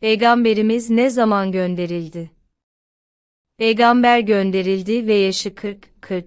Peygamberimiz ne zaman gönderildi? Peygamber gönderildi ve yaşı 40, 40